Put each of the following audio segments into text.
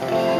Bye.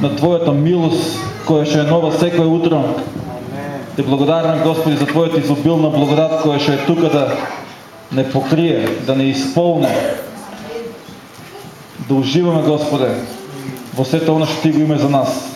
На Твоята милост, која што е нова секој утро. Те благодарам, Господи, за Твоята изобилна благодат, која што е тука да не покрие, да не исполне. Да уживаме, Господе, во сето оно што Ти го има за нас.